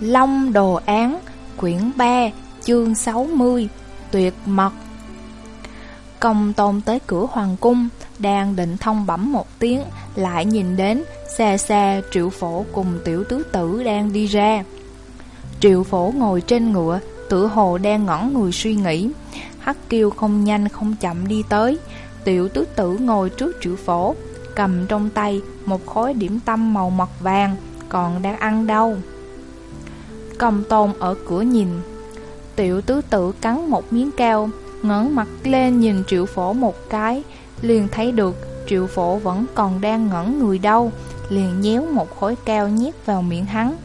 Long Đồ Án, quyển 3, chương 60, tuyệt mật. Công tôn tới cửa hoàng cung, đang định thông bẩm một tiếng, lại nhìn đến xa xa triệu phổ cùng tiểu tứ tử đang đi ra. Triệu phổ ngồi trên ngựa, tử hồ đang ngẩn người suy nghĩ. Hắc kiêu không nhanh không chậm đi tới, tiểu tứ tử ngồi trước triệu phổ, cầm trong tay một khối điểm tâm màu mật vàng, còn đang ăn đâu. Công tôn ở cửa nhìn. Tiểu tứ tự cắn một miếng cao ngẩng mặt lên nhìn triệu phổ một cái, Liền thấy được triệu phổ vẫn còn đang ngẩn người đâu, Liền nhéo một khối cao nhét vào miệng hắn.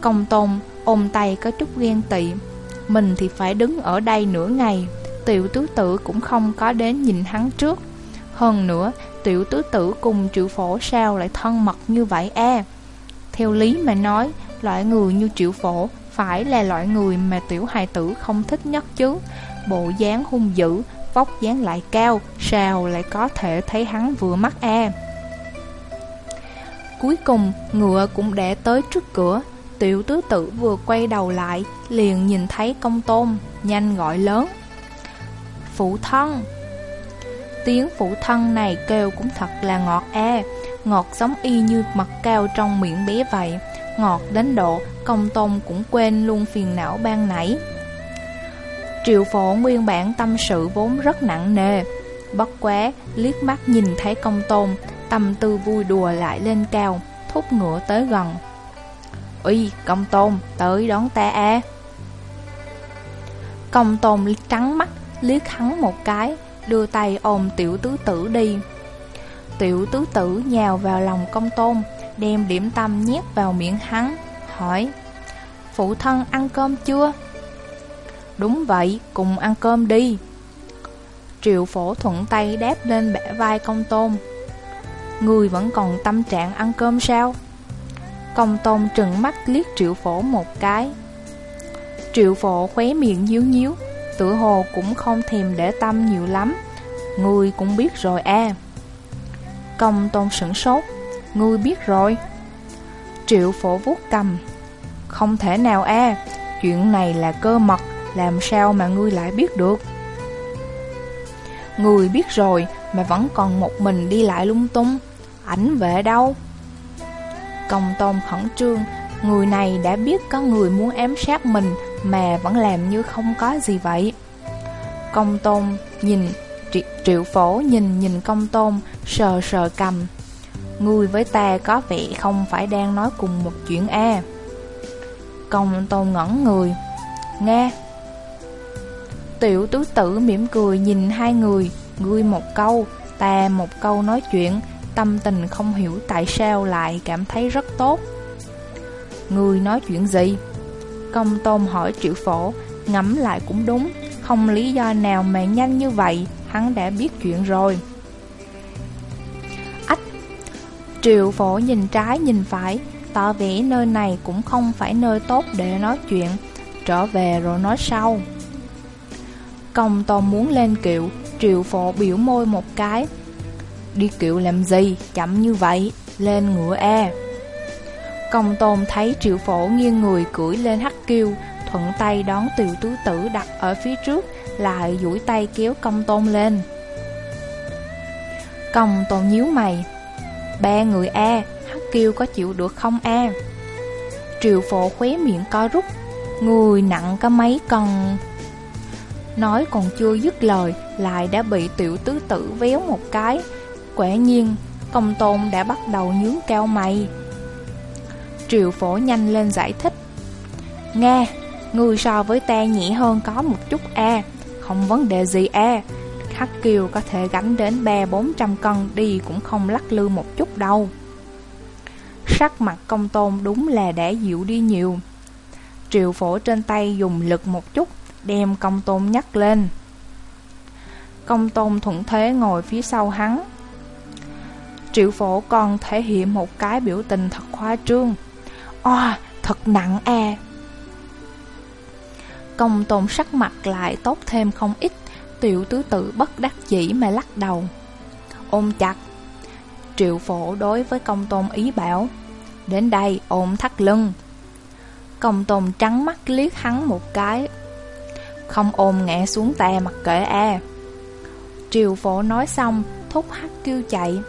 Công tôn ôm tay có chút ghen tị, Mình thì phải đứng ở đây nửa ngày, Tiểu tứ tử cũng không có đến nhìn hắn trước. Hơn nữa, Tiểu tứ tử cùng triệu phổ sao lại thân mật như vậy e? Theo lý mà nói Loại người như triệu phổ phải là loại người mà tiểu hài tử không thích nhất chứ. Bộ dáng hung dữ, vóc dáng lại cao Sao lại có thể thấy hắn vừa mắt a? Cuối cùng ngựa cũng đã tới trước cửa. Tiểu tứ tử vừa quay đầu lại Liền nhìn thấy công tôn Nhanh gọi lớn. Phụ thân. Tiếng phụ thân này kêu cũng thật là ngọt e Ngọt giống y như mặt cao trong miệng bé vậy ngọt đến độ công tôn cũng quên luôn phiền não ban nãy. Triệu phổ nguyên bản tâm sự vốn rất nặng nề, bất quá liếc mắt nhìn thấy công tôn, tâm tư vui đùa lại lên cao, thúc ngựa tới gần. Uy, công tôn, tới đón ta a. Công tôn trắng mắt, liếc hắn một cái, đưa tay ôm tiểu tứ tử đi. Tiểu tứ tử nhào vào lòng công tôn, đem điểm tâm nhét vào miệng hắn, hỏi Phụ thân ăn cơm chưa? Đúng vậy, cùng ăn cơm đi Triệu phổ thuận tay đáp lên bẻ vai công tôn Người vẫn còn tâm trạng ăn cơm sao? Công tôn trừng mắt liếc triệu phổ một cái Triệu phổ khóe miệng nhíu nhíu Tự hồ cũng không thèm để tâm nhiều lắm Người cũng biết rồi à Công tôn sửng sốt Ngươi biết rồi. Triệu phổ vuốt cầm. Không thể nào a, Chuyện này là cơ mật, Làm sao mà ngươi lại biết được? Ngươi biết rồi, Mà vẫn còn một mình đi lại lung tung. Ảnh vệ đâu? Công tôn khẩn trương. Người này đã biết có người muốn ám sát mình, Mà vẫn làm như không có gì vậy. Công tôn nhìn Triệu phổ nhìn nhìn công tôn, Sờ sờ cầm. Ngươi với ta có vẻ không phải đang nói cùng một chuyện A. Công tôn ngẩn người, Nghe. Tiểu tứ tử mỉm cười nhìn hai người, Ngươi một câu, Ta một câu nói chuyện, Tâm tình không hiểu tại sao lại cảm thấy rất tốt. Ngươi nói chuyện gì? Công tôn hỏi triệu phổ, Ngẫm lại cũng đúng, Không lý do nào mà nhanh như vậy, Hắn đã biết chuyện rồi. Triệu phổ nhìn trái nhìn phải, tỏ vẻ nơi này cũng không phải nơi tốt để nói chuyện, trở về rồi nói sau. Công tôn muốn lên kiệu, triệu phổ biểu môi một cái. Đi kiệu làm gì, chậm như vậy, lên ngựa e. Công tôn thấy triệu phổ nghiêng người cưỡi lên hắc kiêu, thuận tay đón tiểu tứ tử đặt ở phía trước, lại duỗi tay kéo công tôn lên. Công tôn nhíu mày, Ba người A, Hắc Kiêu có chịu được không A? Triều phổ khóe miệng co rút, người nặng có mấy cân. Nói còn chưa dứt lời, lại đã bị tiểu tứ tử véo một cái. Quả nhiên, công tôn đã bắt đầu nhướng cao mày. Triều phổ nhanh lên giải thích. Nga, người so với ta nhẹ hơn có một chút A, không vấn đề gì A. Hắc Kiều có thể gánh đến ba bốn trăm cân đi cũng không lắc lư một chút đâu. Sắc mặt công tôn đúng là đã dịu đi nhiều. Triệu phổ trên tay dùng lực một chút, đem công tôn nhắc lên. Công tôn thuận thế ngồi phía sau hắn. Triệu phổ còn thể hiện một cái biểu tình thật khoa trương. Oa, thật nặng à. Công tôn sắc mặt lại tốt thêm không ít. Tiểu tứ tự bất đắc dĩ mà lắc đầu. Ôm chặt. Triệu phổ đối với công tôn ý bảo, Đến đây, ôm thắt lưng. Công tôn trắng mắt liếc hắn một cái. Không ôm ngã xuống tè mặc kệ a. Triều phổ nói xong, Thúc hắc kêu chạy.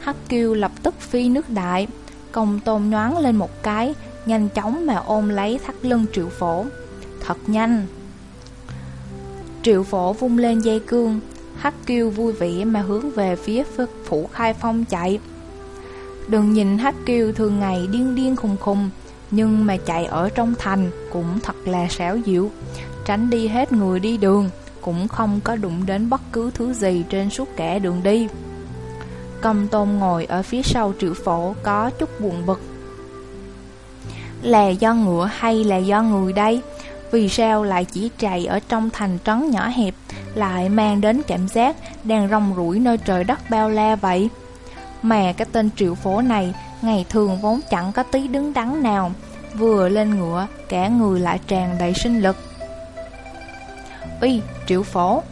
Hắc kêu lập tức phi nước đại. Công tôn nhoáng lên một cái, Nhanh chóng mà ôm lấy thắt lưng triệu phổ. Thật nhanh. Triệu phổ vung lên dây cương, Hắc kêu vui vẻ mà hướng về phía phủ khai phong chạy. Đừng nhìn Hắc kêu thường ngày điên điên khùng khùng, Nhưng mà chạy ở trong thành cũng thật là xảo diệu. Tránh đi hết người đi đường, Cũng không có đụng đến bất cứ thứ gì trên suốt cả đường đi. Cầm tôn ngồi ở phía sau triệu phổ có chút buồn bực. Là do ngựa hay là do người đây? Vì sao lại chỉ chạy ở trong thành trấn nhỏ hẹp, Lại mang đến cảm giác đang rong ruổi nơi trời đất bao la vậy? Mà cái tên triệu phố này, Ngày thường vốn chẳng có tí đứng đắn nào, Vừa lên ngựa, Cả người lại tràn đầy sinh lực. Uy, triệu phổ!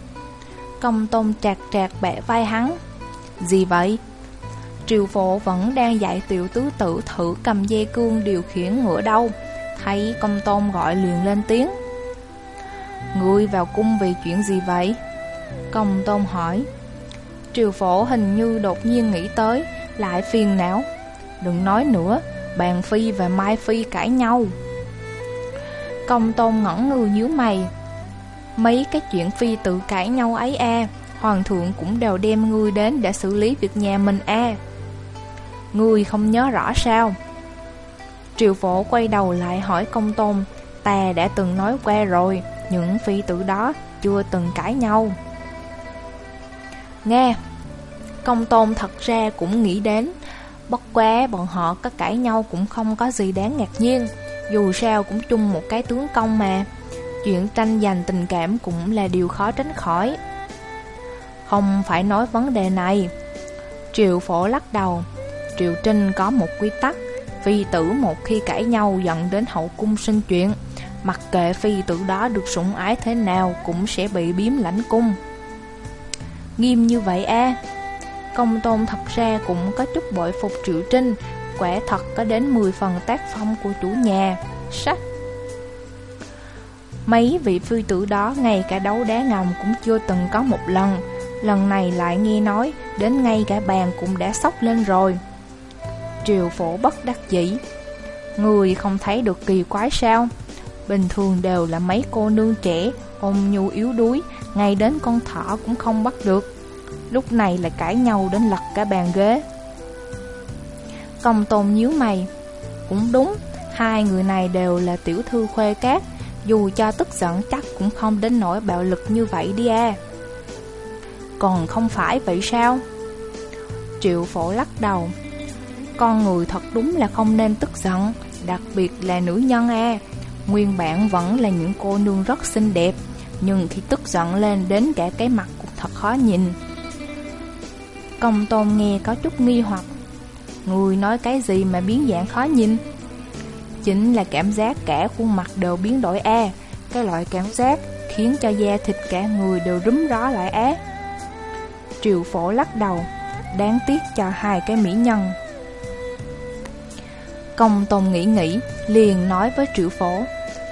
Công tôn trạc trạc bẻ vai hắn. Gì vậy? triệu phổ vẫn đang dạy tiểu tứ tử thử cầm dây cương điều khiển ngựa đâu? Thấy công tôn gọi liền lên tiếng. Ngươi vào cung vì chuyện gì vậy? Công tôn hỏi. Triều phổ hình như đột nhiên nghĩ tới, Lại phiền não. Đừng nói nữa, Bàn phi và mai phi cãi nhau. Công tôn ngẩn ngư nhíu mày. Mấy cái chuyện phi tự cãi nhau ấy a, Hoàng thượng cũng đều đem ngươi đến để xử lý việc nhà mình a. Ngươi không nhớ rõ sao? Triệu phổ quay đầu lại hỏi công tôn, Ta đã từng nói qua rồi, Những phi tử đó chưa từng cãi nhau. Nghe, Công tôn thật ra cũng nghĩ đến, Bất quá bọn họ có cãi nhau cũng không có gì đáng ngạc nhiên, Dù sao cũng chung một cái tướng công mà. Chuyện tranh giành tình cảm cũng là điều khó tránh khỏi. Không phải nói vấn đề này. Triệu phổ lắc đầu Triệu Trinh có một quy tắc Phi tử một khi cãi nhau dẫn đến hậu cung sinh chuyện. Mặc kệ phi tử đó được sủng ái thế nào Cũng sẽ bị biếm lãnh cung. Nghiêm như vậy a Công tôn thật ra cũng có chút bội phục Triệu Trinh Quả thật có đến 10 phần tác phong của chủ nhà. Sách. Mấy vị phi tử đó ngay cả đấu đá ngầm cũng chưa từng có một lần. Lần này lại nghe nói, Đến ngay cả bàn cũng đã sốc lên rồi. Triều phổ bất đắc dĩ. Người không thấy được kỳ quái sao? Bình thường đều là mấy cô nương trẻ Ôm nhu yếu đuối, Ngay đến con thỏ cũng không bắt được. Lúc này lại cãi nhau đến lật cả bàn ghế. Công tôn nhíu mày. Cũng đúng, Hai người này đều là tiểu thư khuê cát Dù cho tức giận chắc cũng không đến nỗi bạo lực như vậy đi à. Còn không phải vậy sao? Triệu phổ lắc đầu con người thật đúng là không nên tức giận, Đặc biệt là nữ nhân a Nguyên bản vẫn là những cô nương rất xinh đẹp, Nhưng khi tức giận lên đến cả cái mặt cũng thật khó nhìn. Công tôn nghe có chút nghi hoặc. Người nói cái gì mà biến dạng khó nhìn? Chính là cảm giác cả khuôn mặt đều biến đổi a Cái loại cảm giác khiến cho da thịt cả người đều rúm ró lại e. á Triệu phổ lắc đầu, Đáng tiếc cho hai cái mỹ nhân. Công Tôn nghĩ nghĩ, liền nói với Triệu Phổ,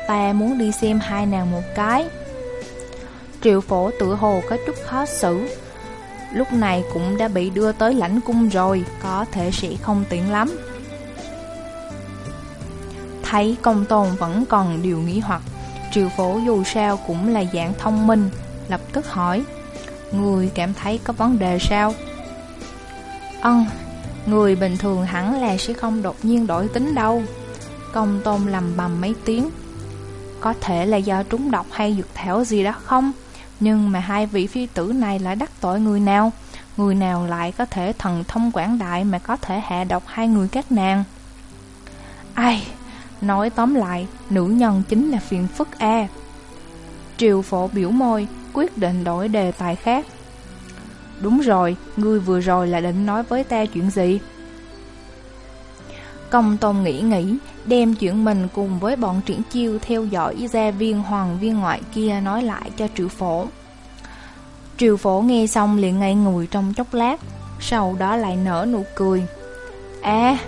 ta muốn đi xem hai nàng một cái. Triệu Phổ tự hồ có chút khó xử, lúc này cũng đã bị đưa tới lãnh cung rồi, có thể sẽ không tiện lắm. Thấy công tôn vẫn còn điều nghĩ hoặc, Triệu Phổ dù sao cũng là dạng thông minh, lập tức hỏi, Người cảm thấy có vấn đề sao? Ân, Người bình thường hẳn là sẽ không đột nhiên đổi tính đâu. Công tôn lầm bầm mấy tiếng. Có thể là do trúng độc hay dược thảo gì đó không? Nhưng mà hai vị phi tử này lại đắc tội người nào? Người nào lại có thể thần thông quảng đại mà có thể hạ độc hai người các nàng? Ai, nói tóm lại, nữ nhân chính là phiền phức A. Triều phổ biểu môi, quyết định đổi đề tài khác. Đúng rồi, ngươi vừa rồi là định nói với ta chuyện gì? Công Tôn nghĩ nghĩ, đem chuyện mình cùng với bọn triển chiêu theo dõi gia viên hoàng viên ngoại kia nói lại cho triệu phổ. Triệu phổ nghe xong liền ngây ngùi trong chốc lát, sau đó lại nở nụ cười. À,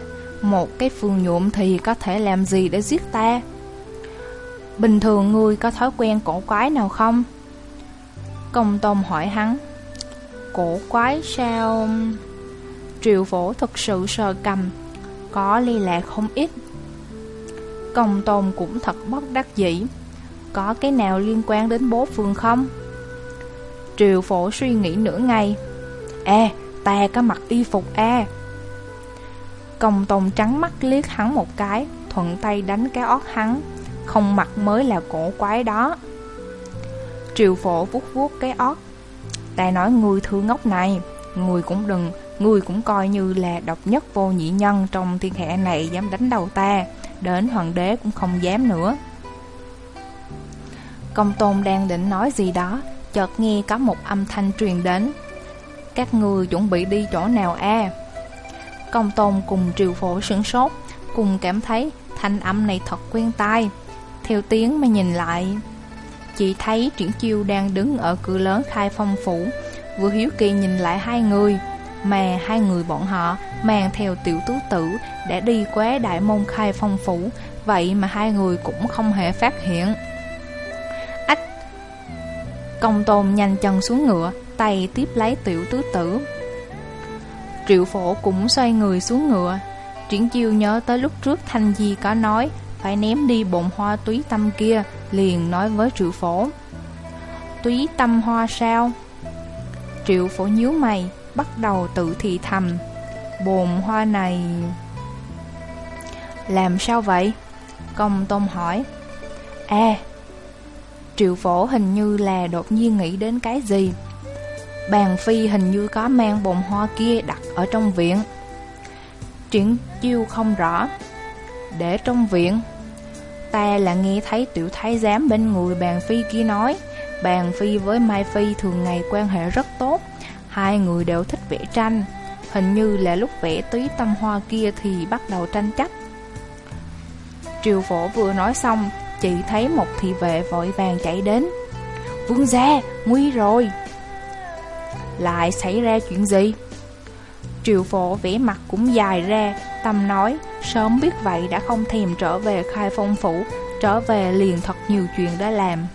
một cái phường nhuộm thì có thể làm gì để giết ta? Bình thường ngươi có thói quen cổ quái nào không? Công Tôn hỏi hắn Cổ quái sao... Triệu phổ thực sự sờ cầm Có ly lạc không ít. Công Tôn cũng thật bất đắc dĩ Có cái nào liên quan đến bố Phương không? Triệu phổ suy nghĩ nửa ngày. Ê, ta có mặc y phục a. Công Tôn trắng mắt liếc hắn một cái Thuận tay đánh cái ót hắn Không mặc mới là cổ quái đó. Triệu phổ vuốt vuốt cái ót Ta nói người thứ ngốc này Người cũng đừng Người cũng coi như là độc nhất vô nhị nhân Trong thiên hạ này dám đánh đầu ta, Đến hoàng đế cũng không dám nữa. Công tôn đang định nói gì đó, Chợt nghe có một âm thanh truyền đến. Các người chuẩn bị đi chỗ nào a? Công tôn cùng triều phổ sửng sốt, Cùng cảm thấy thanh âm này thật quen tai. Theo tiếng mà nhìn lại Chị thấy Triển Chiêu đang đứng ở cửa lớn khai phong phủ. Vừa hiếu kỳ nhìn lại hai người. Mà hai người bọn họ mang theo tiểu Tú tử Đã đi qua đại môn khai phong phủ. Vậy mà hai người cũng không hề phát hiện. Ách! Công tôn nhanh chân xuống ngựa, Tay tiếp lấy tiểu tứ tử. Triệu phổ cũng xoay người xuống ngựa. Triển chiêu nhớ tới lúc trước Thanh Di có nói Phải ném đi bồn hoa túy tâm kia. Liền nói với triệu phổ, Túy tâm hoa sao? Triệu phổ nhíu mày, Bắt đầu tự thì thầm, Bồn hoa này Làm sao vậy? Công tôn hỏi À Triệu phổ hình như là đột nhiên nghĩ đến cái gì? Bàn phi hình như có mang bồn hoa kia đặt ở trong viện. Triển chiêu không rõ. Để trong viện Ta là nghe thấy tiểu thái giám bên người bàn phi kia nói Bàn phi với Mai Phi thường ngày quan hệ rất tốt Hai người đều thích vẽ tranh Hình như là lúc vẽ túy tâm hoa kia thì bắt đầu tranh chấp. Triều phổ vừa nói xong Chị thấy một thị vệ vội vàng chạy đến. Vương gia, nguy rồi. Lại xảy ra chuyện gì? Triệu phổ vẽ mặt cũng dài ra, Tâm nói, Sớm biết vậy đã không thèm trở về khai phong phủ, Trở về liền thật nhiều chuyện đã làm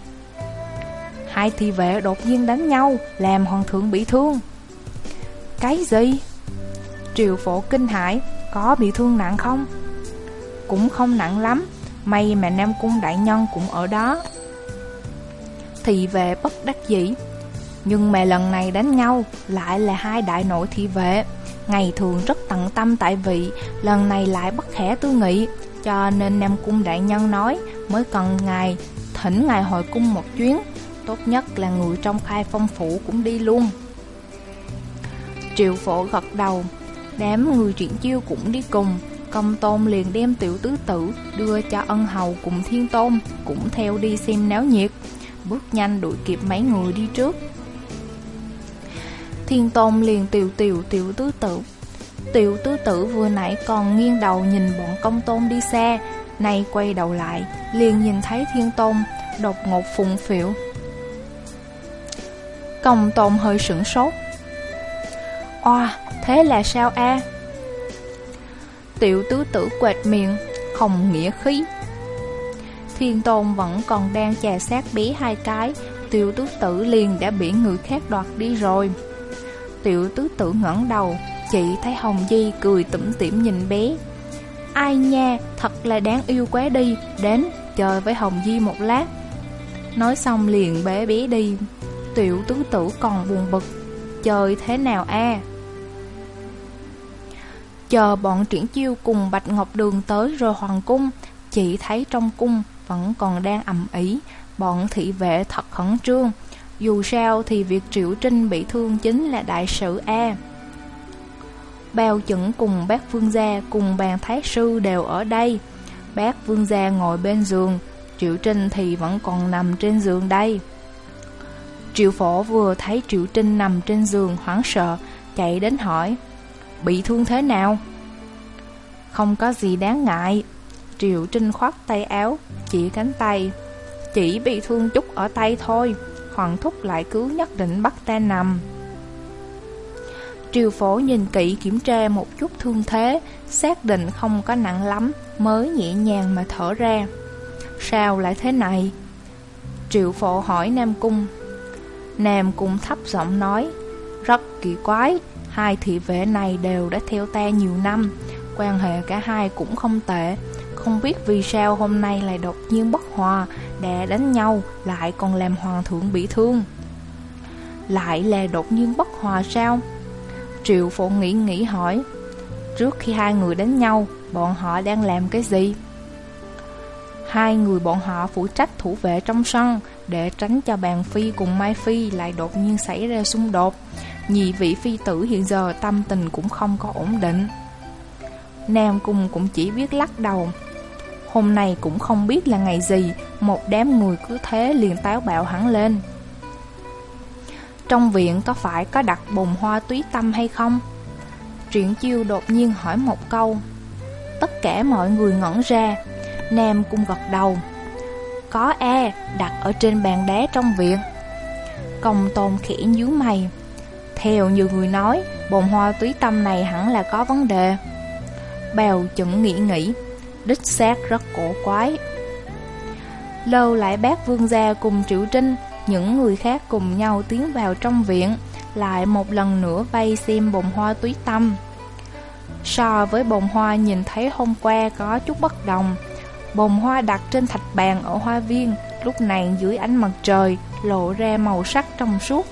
Hai thị vệ đột nhiên đánh nhau, Làm hoàng thượng bị thương Cái gì? Triệu phổ kinh hãi, Có bị thương nặng không? Cũng không nặng lắm, May mà Nam Cung Đại Nhân cũng ở đó Thị vệ bất đắc dĩ, Nhưng mà lần này đánh nhau Lại là hai đại nội thị vệ Ngày thường rất tận tâm tại vị, Lần này lại bất khẽ tư nghị. Cho nên Nam Cung Đại Nhân nói, Mới cần ngài Thỉnh ngài hồi cung một chuyến, Tốt nhất là người trong khai phong phủ cũng đi luôn. Triệu phổ gật đầu, Đám người triển chiêu cũng đi cùng, Công tôn liền đem tiểu tứ tử Đưa cho ân hầu cùng thiên tôn, Cũng theo đi xem náo nhiệt. Bước nhanh đuổi kịp mấy người đi trước. Thiên tôn liền tiều tiều tiểu tứ tử. Tiểu tứ tử vừa nãy còn nghiêng đầu nhìn bọn công tôn đi xa Nay quay đầu lại Liền nhìn thấy thiên tôn Đột ngột phùng phiểu Công tôn hơi sửng sốt. Oa, thế là sao a? Tiểu tứ tử quệt miệng Không nghĩa khí. Thiên tôn vẫn còn đang chà sát bí hai cái Tiểu tứ tử liền đã bị người khác đoạt đi rồi. Tiểu tứ tử ngẩng đầu Chị thấy Hồng Di cười tủm tỉm nhìn bé. Ai nha, thật là đáng yêu quá đi Đến, chơi với Hồng Di một lát. Nói xong liền bế bé đi. Tiểu tứ tử còn buồn bực Chơi thế nào a? Chờ bọn triển chiêu cùng Bạch Ngọc Đường tới rồi hoàng cung Chị thấy trong cung vẫn còn đang ẩm ý Bọn thị vệ thật khẩn trương. Dù sao thì việc Triệu Trinh bị thương chính là đại sự A. Bao chuẩn cùng bác vương gia cùng bàn thái sư đều ở đây. Bác vương gia ngồi bên giường, Triệu Trinh thì vẫn còn nằm trên giường đây. Triệu phổ vừa thấy Triệu Trinh nằm trên giường hoảng sợ, Chạy đến hỏi, Bị thương thế nào? Không có gì đáng ngại. Triệu Trinh khoát tay áo, Chỉ cánh tay, Chỉ bị thương chút ở tay thôi. Hoàng thúc lại cứ nhất định bắt ta nằm Triều phổ nhìn kỹ kiểm tra một chút thương thế, Xác định không có nặng lắm, Mới nhẹ nhàng mà thở ra. Sao lại thế này? Triệu phổ hỏi Nam Cung. Nam Cung thấp giọng nói, Rất kỳ quái, Hai thị vệ này đều đã theo ta nhiều năm, Quan hệ cả hai cũng không tệ. Không biết vì sao hôm nay lại đột nhiên bất hòa đã đánh nhau, Lại còn làm hoàng thượng bị thương. Lại là đột nhiên bất hòa sao? Triệu phổ nghĩ nghĩ hỏi. Trước khi hai người đánh nhau, Bọn họ đang làm cái gì? Hai người bọn họ phụ trách thủ vệ trong sân, Để tránh cho bàn phi cùng Mai Phi lại đột nhiên xảy ra xung đột. Nhị vị phi tử hiện giờ tâm tình cũng không có ổn định. Nam Cung cũng chỉ biết lắc đầu. Hôm nay cũng không biết là ngày gì, Một đám người cứ thế liền táo bạo hẳn lên. Trong viện có phải có đặt bồn hoa túy tâm hay không? Triển chiêu đột nhiên hỏi một câu. Tất cả mọi người ngẩn ra, Nam Cung gật đầu. Có e đặt ở trên bàn đá trong viện. Công tôn khẽ nhíu mày. Theo nhiều người nói, Bồn hoa túy tâm này hẳn là có vấn đề. Bèo chuẩn nghĩ nghĩ. Đích xác rất cổ quái. Lâu lại bác vương gia cùng Triệu Trinh, Những người khác cùng nhau tiến vào trong viện, Lại một lần nữa bay xem bồn hoa túy tâm. So với bồn hoa nhìn thấy hôm qua có chút bất đồng, Bồn hoa đặt trên thạch bàn ở hoa viên, Lúc này dưới ánh mặt trời Lộ ra màu sắc trong suốt.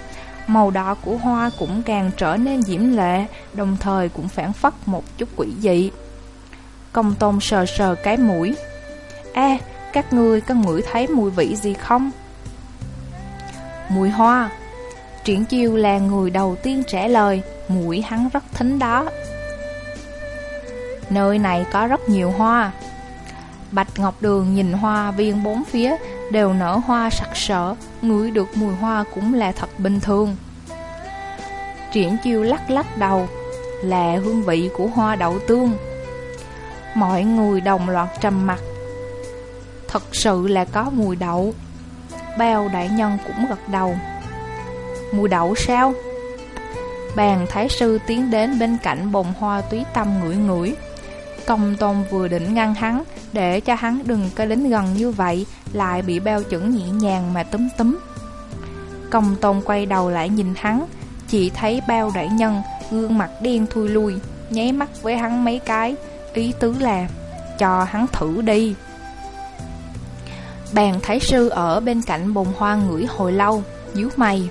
Màu đỏ của hoa cũng càng trở nên diễm lệ, Đồng thời cũng phản phất một chút quỷ dị. Công tôn sờ sờ cái mũi. A các ngươi có ngửi thấy mùi vị gì không? Mùi hoa. Triển chiêu là người đầu tiên trả lời, Mũi hắn rất thính đó Nơi này có rất nhiều hoa. Bạch Ngọc Đường nhìn hoa viên bốn phía, Đều nở hoa sặc sỡ, Ngửi được mùi hoa cũng là thật bình thường. Triển chiêu lắc lắc đầu, Là hương vị của hoa đậu tương. Mọi người đồng loạt trầm mặt. Thật sự là có mùi đậu. Bao đại nhân cũng gật đầu. Mùi đậu sao? Bàn thái sư tiến đến bên cạnh bồn hoa túy tâm ngửi ngửi. Công tôn vừa định ngăn hắn, Để cho hắn đừng có đến gần như vậy, Lại bị bao chuẩn nhẹ nhàng mà túm túm. Công tôn quay đầu lại nhìn hắn, Chỉ thấy bao đại nhân Gương mặt đen thui lui, Nháy mắt với hắn mấy cái. Ý tứ là, Cho hắn thử đi. Bàn thái sư ở bên cạnh bồn hoa ngửi hồi lâu díu mày.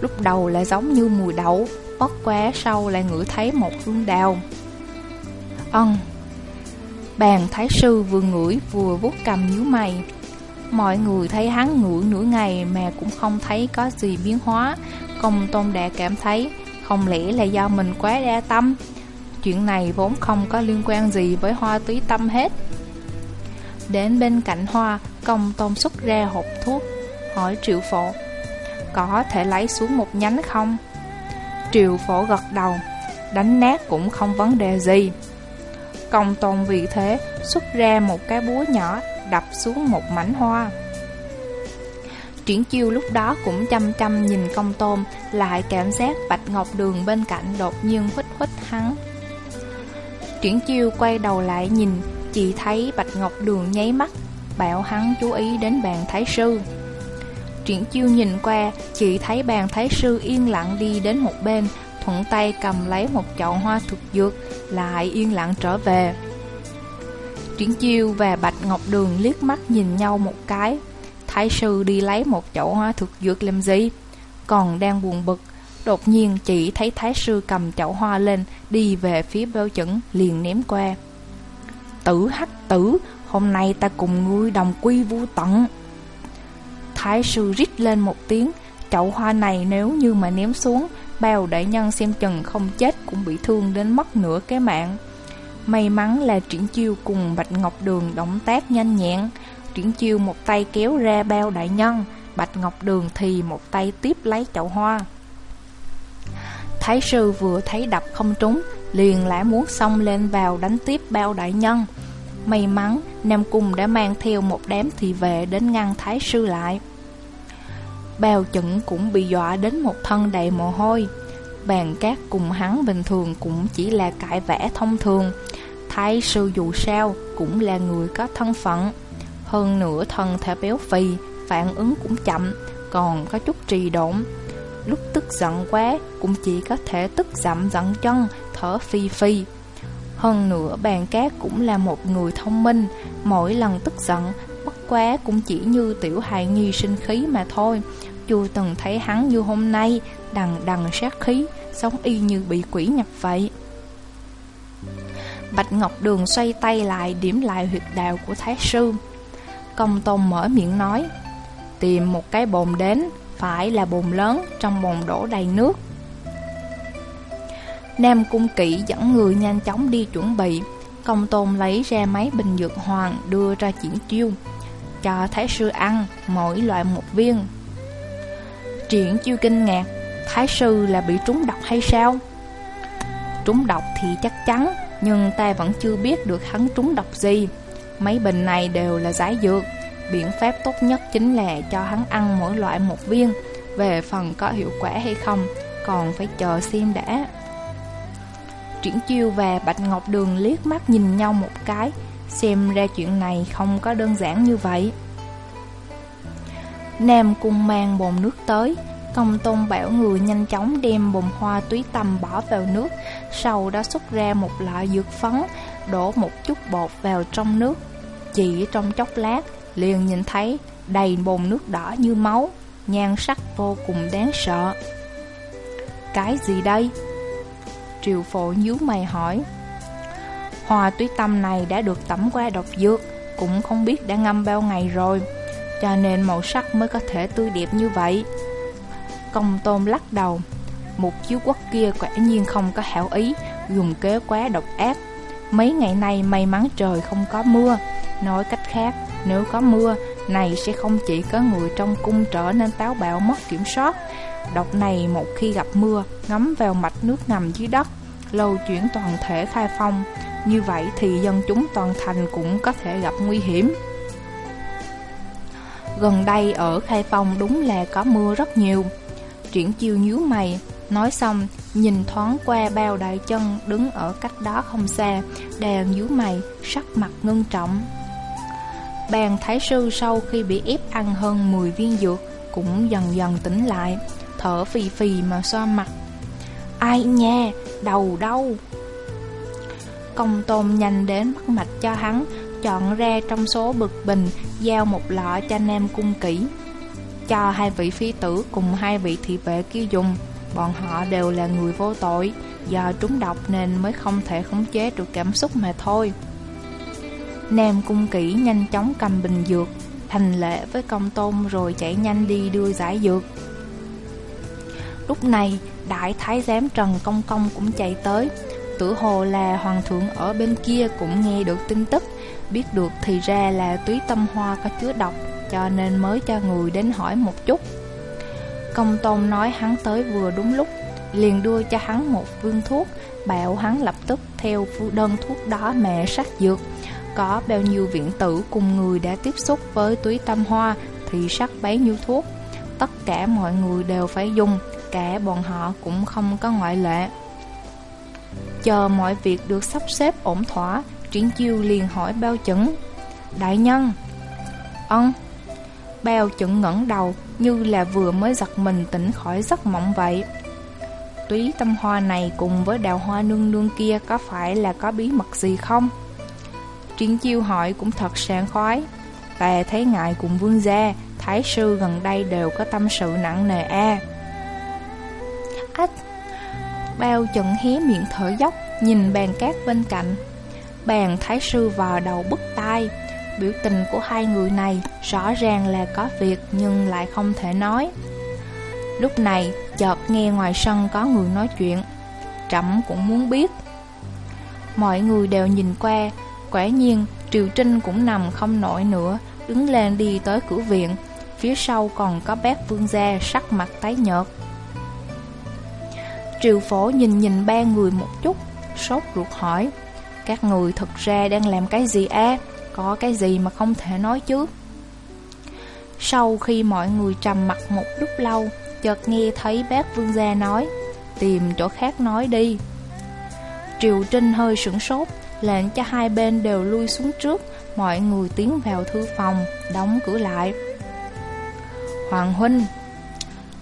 Lúc đầu là giống như mùi đậu Bất quá sau lại ngửi thấy một hương đào. Ân. Bàn thái sư vừa ngửi vừa vuốt cầm nhíu mày. Mọi người thấy hắn ngửi nửa ngày mà cũng không thấy có gì biến hóa Công tôn đệ cảm thấy, Không lẽ là do mình quá đa tâm. Chuyện này vốn không có liên quan gì với hoa túy tâm hết Đến bên cạnh hoa, Công tôn xuất ra hộp thuốc, Hỏi triệu phổ, Có thể lấy xuống một nhánh không? Triệu phổ gật đầu, Đánh nát cũng không vấn đề gì Công tôn vì thế xuất ra một cái búa nhỏ, đập xuống một mảnh hoa. Triển chiêu lúc đó cũng chăm chăm nhìn công tôm lại cảm giác Bạch Ngọc Đường bên cạnh đột nhiên hít hít hắn. Triển chiêu quay đầu lại nhìn, chỉ thấy Bạch Ngọc Đường nháy mắt, bảo hắn chú ý đến bàn thái sư. Triển chiêu nhìn qua, chỉ thấy bàn thái sư yên lặng đi đến một bên, thuận tay cầm lấy một chậu hoa thực dược, lại yên lặng trở về. Triển Chiêu và Bạch Ngọc Đường liếc mắt nhìn nhau một cái. Thái sư đi lấy một chậu hoa thực dược làm gì? Còn đang buồn bực, đột nhiên chỉ thấy Thái sư cầm chậu hoa lên, đi về phía béo chẩn, liền ném qua. Tử hắc tử, hôm nay ta cùng ngươi đồng quy vu tận. Thái sư rít lên một tiếng, chậu hoa này nếu như mà ném xuống, bao đại nhân xem chừng không chết cũng bị thương đến mất nửa cái mạng. May mắn là triển chiêu cùng Bạch Ngọc Đường động tác nhanh nhẹn. Triển chiêu một tay kéo ra bao đại nhân, Bạch Ngọc Đường thì một tay tiếp lấy chậu hoa. Thái sư vừa thấy đập không trúng, liền lại muốn xông lên vào đánh tiếp bao đại nhân. May mắn, Nam Cung đã mang theo một đám thị vệ đến ngăn Thái sư lại. Bao chẩn cũng bị dọa đến một thân đầy mồ hôi. Bàn cát cùng hắn bình thường cũng chỉ là cãi vẽ thông thường. Thái sư dù sao cũng là người có thân phận. Hơn nữa thân thể béo phì, phản ứng cũng chậm, còn có chút trì độn. Lúc tức giận quá cũng chỉ có thể tức dậm giận chân, thở phi phi. Hơn nữa bàn cát cũng là một người thông minh, mỗi lần tức giận, bất quá cũng chỉ như tiểu hài nhi sinh khí mà thôi. Chưa từng thấy hắn như hôm nay, đằng đằng sát khí, sống y như bị quỷ nhập vậy. Bạch Ngọc Đường xoay tay lại điểm lại huyệt đạo của Thái Sư. Công Tôn mở miệng nói, tìm một cái bồn đến, phải là bồn lớn, trong bồn đổ đầy nước. Nam Cung Kỵ dẫn người nhanh chóng đi chuẩn bị, Công Tôn lấy ra mấy bình dược hoàng đưa ra triển chiêu, cho Thái Sư ăn, mỗi loại một viên. Triển chiêu kinh ngạc, Thái Sư là bị trúng độc hay sao? Trúng độc thì chắc chắn, nhưng ta vẫn chưa biết được hắn trúng độc gì. Mấy bình này đều là giải dược, biện pháp tốt nhất chính là cho hắn ăn mỗi loại một viên. Về phần có hiệu quả hay không, còn phải chờ xem đã. Triển Chiêu và Bạch Ngọc Đường liếc mắt nhìn nhau một cái, xem ra chuyện này không có đơn giản như vậy. Nam cung mang bồn nước tới, Công tôn bảo người nhanh chóng đem bồn hoa túy tầm bỏ vào nước, sau đó xúc ra một loại dược phấn, đổ một chút bột vào trong nước. Chỉ trong chốc lát, liền nhìn thấy đầy bồn nước đỏ như máu, nhan sắc vô cùng đáng sợ. Cái gì đây? Triều phổ nhíu mày hỏi. Hoa túy tâm này đã được tẩm qua độc dược, cũng không biết đã ngâm bao ngày rồi, cho nên màu sắc mới có thể tươi đẹp như vậy. Công tôn lắc đầu Một chiếu quốc kia quả nhiên không có hảo ý Dùng kế quá độc ác Mấy ngày nay may mắn trời không có mưa Nói cách khác nếu có mưa Này sẽ không chỉ có người trong cung trở nên táo bạo mất kiểm soát. Độc này một khi gặp mưa Ngấm vào mạch nước ngầm dưới đất Lâu chuyển toàn thể khai phong. Như vậy thì dân chúng toàn thành cũng có thể gặp nguy hiểm. Gần đây ở Khai Phong đúng là có mưa rất nhiều. Triển chiêu nhíu mày, nói xong, nhìn thoáng qua bao đại chân đứng ở cách đó không xa, đèo nhíu mày, sắc mặt ngưng trọng. Bàn thái sư sau khi bị ép ăn hơn 10 viên dược, cũng dần dần tỉnh lại, thở phì phì mà xoa mặt. Ai nha, đầu đâu? Công tôn nhanh đến bắt mạch cho hắn, chọn ra trong số bực bình, giao một lọ cho nam cung kỹ cho hai vị phi tử cùng hai vị thị vệ kia dùng. Bọn họ đều là người vô tội, do trúng độc nên mới không thể khống chế được cảm xúc mà thôi. Nam cung kỹ nhanh chóng cầm bình dược, thành lệ với công tôn rồi chạy nhanh đi đưa giải dược. Lúc này, đại thái giám Trần Công Công cũng chạy tới. Tử hồ là hoàng thượng ở bên kia cũng nghe được tin tức, biết được thì ra là túy tâm hoa có chứa độc cho nên mới cho người đến hỏi một chút. Công tôn nói hắn tới vừa đúng lúc, liền đưa cho hắn một vương thuốc, bảo hắn lập tức theo đơn thuốc đó mẹ sát dược. Có bao nhiêu viện tử cùng người đã tiếp xúc với túy tâm hoa thì sắc bấy nhiêu thuốc. Tất cả mọi người đều phải dùng, cả bọn họ cũng không có ngoại lệ. Chờ mọi việc được sắp xếp ổn thỏa, Triển Chiêu liền hỏi bao chẩn. Đại nhân! Ân! Bao chẩn ngẩng đầu như là vừa mới giật mình tỉnh khỏi giấc mộng vậy. Túy tâm hoa này cùng với đào hoa nương nương kia có phải là có bí mật gì không? Triển chiêu hỏi cũng thật sảng khoái. Và thấy ngại cùng vương gia, thái sư gần đây đều có tâm sự nặng nề a. Ách! Bao chận hé miệng thở dốc, nhìn bàn cát bên cạnh. Bàn thái sư vào đầu bức tai, Biểu tình của hai người này rõ ràng là có việc nhưng lại không thể nói. Lúc này, chợt nghe ngoài sân có người nói chuyện. Trẫm cũng muốn biết. Mọi người đều nhìn qua, quả nhiên Triều Trinh cũng nằm không nổi nữa, đứng lên đi tới cửa viện. Phía sau còn có bác vương gia sắc mặt tái nhợt. Triều phổ nhìn nhìn ba người một chút, sốt ruột hỏi. Các người thật ra đang làm cái gì a? Có cái gì mà không thể nói chứ Sau khi mọi người trầm mặt một lúc lâu Chợt nghe thấy bác vương gia nói Tìm chỗ khác nói đi Triều Trinh hơi sửng sốt lệnh cho hai bên đều lui xuống trước, mọi người tiến vào thư phòng, đóng cửa lại. Hoàng huynh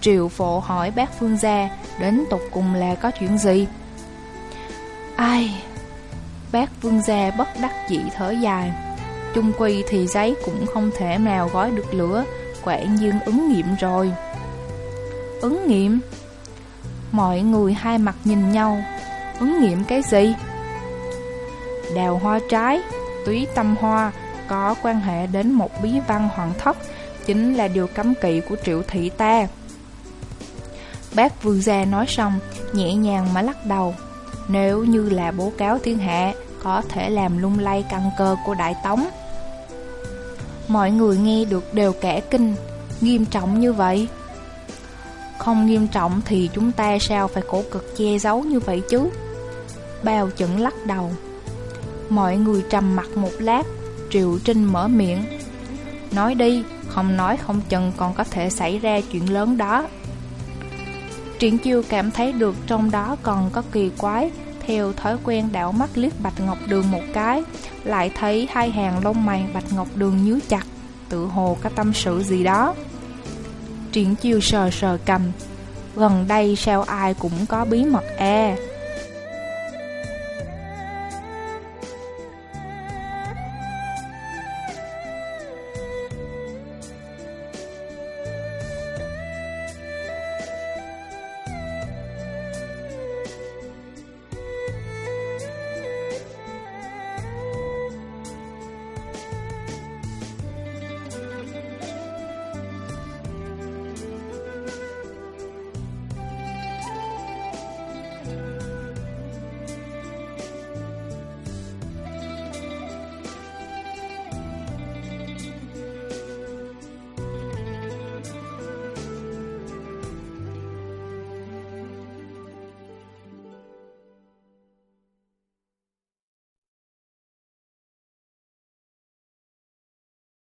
Triệu phổ hỏi bác Phương Gia Đến tục cùng là có chuyện gì? Ai? Bác Phương Gia bất đắc dĩ thở dài. Trung quy thì giấy cũng không thể nào gói được lửa Quảng dương ứng nghiệm rồi. Ứng nghiệm? Mọi người hai mặt nhìn nhau. Ứng nghiệm cái gì? Đào hoa trái, Túy tâm hoa, Có quan hệ đến một bí văn hoàng thất, Chính là điều cấm kỵ của triệu thị ta. Bác vương gia nói xong, Nhẹ nhàng mà lắc đầu. Nếu như là bố cáo thiên hạ, Có thể làm lung lay căn cơ của Đại Tống. Mọi người nghe được đều kẻ kinh, Nghiêm trọng như vậy. Không nghiêm trọng thì chúng ta sao phải khổ cực che giấu như vậy chứ? Bao chuẩn lắc đầu. Mọi người trầm mặt một lát Triệu Trinh mở miệng. Nói đi, không nói không chừng còn có thể xảy ra chuyện lớn đó. Triển chiêu cảm thấy được trong đó còn có kỳ quái Theo thói quen đảo mắt liếc Bạch Ngọc Đường một cái Lại thấy hai hàng lông mày Bạch Ngọc Đường nhíu chặt Tự hồ có tâm sự gì đó. Triển chiêu sờ sờ cầm Gần đây sao ai cũng có bí mật e